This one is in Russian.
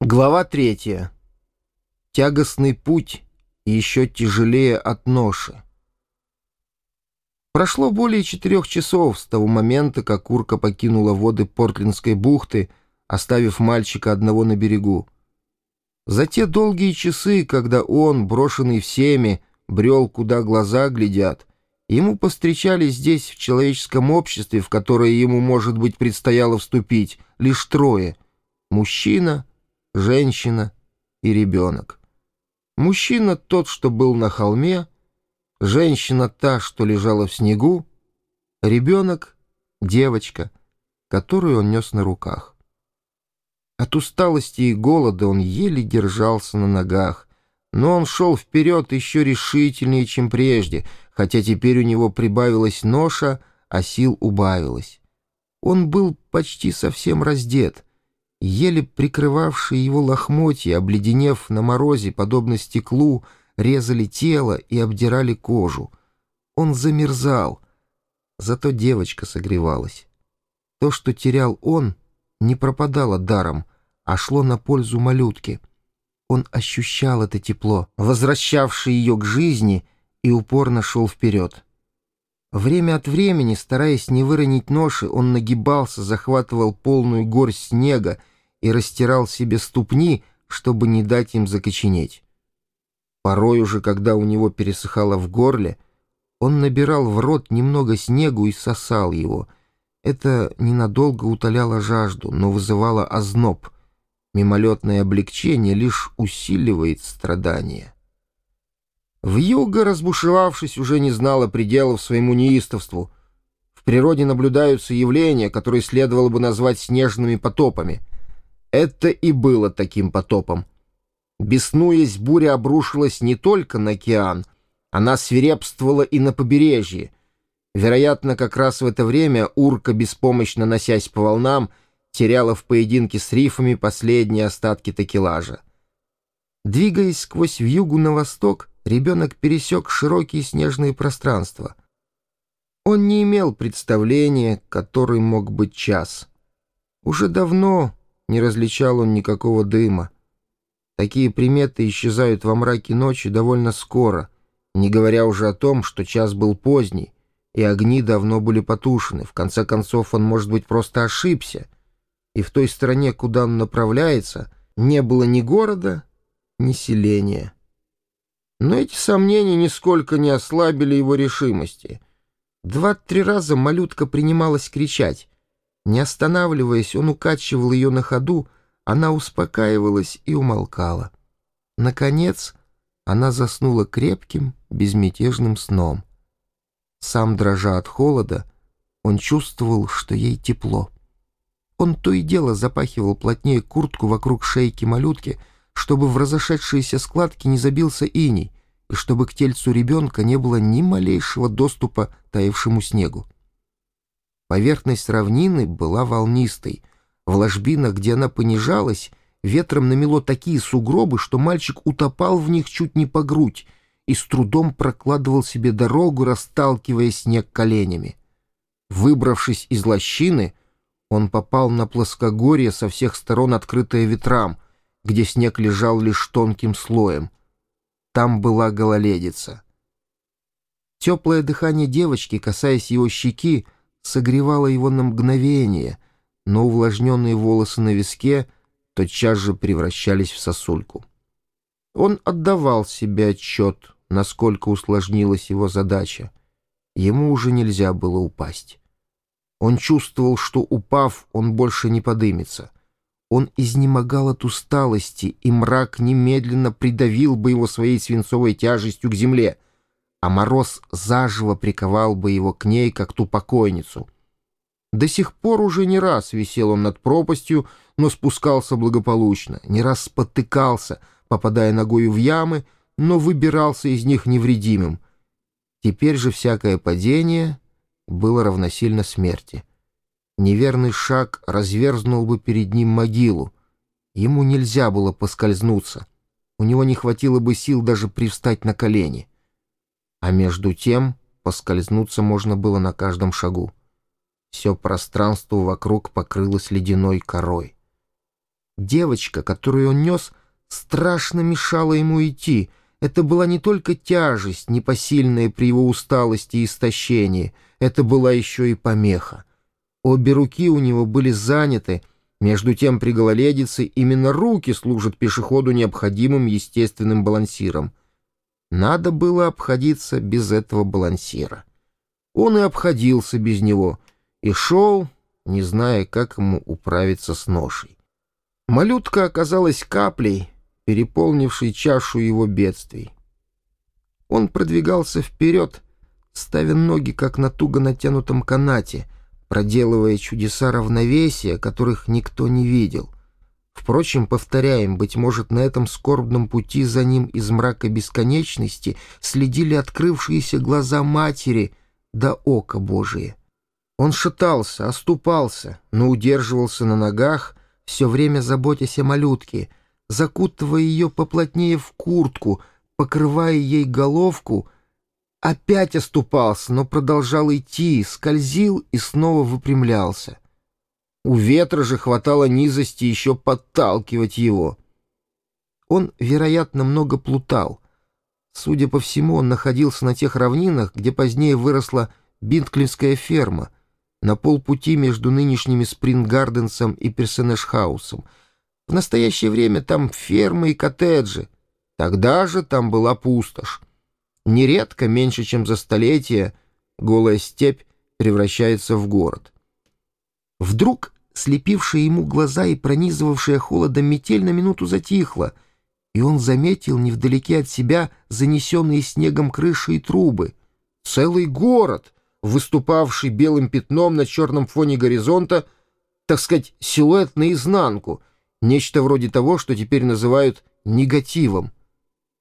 Глава третья. Тягостный путь еще тяжелее от ноши. Прошло более четырех часов с того момента, как Урка покинула воды Портлинской бухты, оставив мальчика одного на берегу. За те долгие часы, когда он, брошенный всеми, брел, куда глаза глядят, ему постречались здесь, в человеческом обществе, в которое ему, может быть, предстояло вступить, лишь трое — мужчина — женщина и ребенок. Мужчина тот, что был на холме, женщина та, что лежала в снегу, ребенок — девочка, которую он нес на руках. От усталости и голода он еле держался на ногах, но он шел вперед еще решительнее, чем прежде, хотя теперь у него прибавилась ноша, а сил убавилось. Он был почти совсем раздет — еле прикрывавшие его лохмотья, обледенев на морозе, подобно стеклу, резали тело и обдирали кожу. Он замерзал, зато девочка согревалась. То, что терял он, не пропадало даром, а шло на пользу малютке. Он ощущал это тепло, возвращавшее ее к жизни, и упорно шел вперед. Время от времени, стараясь не выронить ноши, он нагибался, захватывал полную горсть снега и растирал себе ступни, чтобы не дать им закоченеть. Порой уже, когда у него пересыхало в горле, он набирал в рот немного снегу и сосал его. Это ненадолго утоляло жажду, но вызывало озноб. Мимолетное облегчение лишь усиливает страдания. Вьюга, разбушевавшись, уже не знала пределов своему неистовству. В природе наблюдаются явления, которые следовало бы назвать снежными потопами. Это и было таким потопом. Беснуясь, буря обрушилась не только на океан, она свирепствовала и на побережье. Вероятно, как раз в это время урка, беспомощно носясь по волнам, теряла в поединке с рифами последние остатки такелажа. Двигаясь сквозь вьюгу на восток, ребенок пересек широкие снежные пространства. Он не имел представления, который мог быть час. Уже давно не различал он никакого дыма. Такие приметы исчезают во мраке ночи довольно скоро, не говоря уже о том, что час был поздний, и огни давно были потушены. В конце концов, он, может быть, просто ошибся, и в той стороне, куда он направляется, не было ни города, ни селения. Но эти сомнения нисколько не ослабили его решимости. Два-три раза малютка принималась кричать. Не останавливаясь, он укачивал ее на ходу, она успокаивалась и умолкала. Наконец, она заснула крепким, безмятежным сном. Сам дрожа от холода, он чувствовал, что ей тепло. Он то и дело запахивал плотнее куртку вокруг шейки малютки, чтобы в разошедшиеся складки не забился иней и чтобы к тельцу ребенка не было ни малейшего доступа таявшему снегу. Поверхность равнины была волнистой. В ложбинах, где она понижалась, ветром намело такие сугробы, что мальчик утопал в них чуть не по грудь и с трудом прокладывал себе дорогу, расталкивая снег коленями. Выбравшись из лощины, он попал на плоскогорье со всех сторон, открытое ветрам, где снег лежал лишь тонким слоем. Там была гололедица. Теплое дыхание девочки, касаясь его щеки, согревало его на мгновение, но увлажненные волосы на виске тотчас же превращались в сосульку. Он отдавал себе отчет, насколько усложнилась его задача. Ему уже нельзя было упасть. Он чувствовал, что, упав, он больше не подымется. Он изнемогал от усталости, и мрак немедленно придавил бы его своей свинцовой тяжестью к земле — а мороз заживо приковал бы его к ней, как ту покойницу. До сих пор уже не раз висел он над пропастью, но спускался благополучно, не раз спотыкался, попадая ногою в ямы, но выбирался из них невредимым. Теперь же всякое падение было равносильно смерти. Неверный шаг разверзнул бы перед ним могилу. Ему нельзя было поскользнуться. У него не хватило бы сил даже привстать на колени. А между тем поскользнуться можно было на каждом шагу. Все пространство вокруг покрылось ледяной корой. Девочка, которую он нес, страшно мешала ему идти. Это была не только тяжесть, непосильная при его усталости и истощении, это была еще и помеха. Обе руки у него были заняты, между тем при гололедице именно руки служат пешеходу необходимым естественным балансиром. Надо было обходиться без этого балансира. Он и обходился без него, и шел, не зная, как ему управиться с ношей. Малютка оказалась каплей, переполнившей чашу его бедствий. Он продвигался вперед, ставя ноги, как на туго натянутом канате, проделывая чудеса равновесия, которых никто не видел. Впрочем, повторяем, быть может, на этом скорбном пути за ним из мрака бесконечности следили открывшиеся глаза матери до ока Божие. Он шатался, оступался, но удерживался на ногах, все время заботясь о малютке, закутывая ее поплотнее в куртку, покрывая ей головку, опять оступался, но продолжал идти, скользил и снова выпрямлялся. У ветра же хватало низости еще подталкивать его. Он, вероятно, много плутал. Судя по всему, он находился на тех равнинах, где позднее выросла Бинтклинская ферма — на полпути между нынешними Спринггарденсом и Персенешхаусом. В настоящее время там фермы и коттеджи. Тогда же там была пустошь. Нередко, меньше чем за столетие, голая степь превращается в город. Вдруг слепившая ему глаза и пронизывавшая холодом метель на минуту затихла, и он заметил невдалеке от себя занесенные снегом крыши и трубы. Целый город — выступавший белым пятном на черном фоне горизонта, так сказать, силуэт наизнанку, нечто вроде того, что теперь называют негативом.